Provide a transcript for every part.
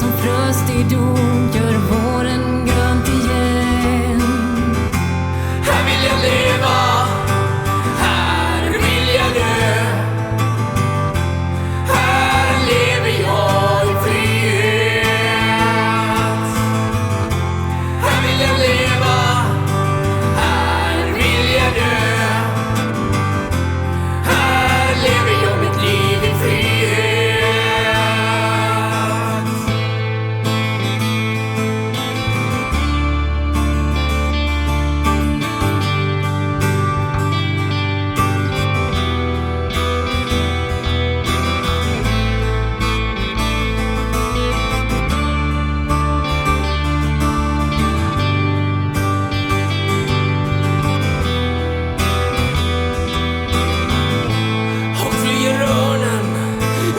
som frös i dom.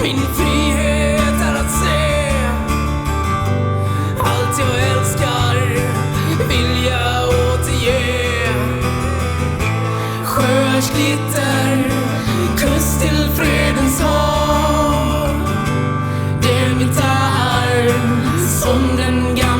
Min frihet är att se allt jag älskar vill jag återge. Sjöars glitter, kust till fredens hav. Det är mitt arv som den gamla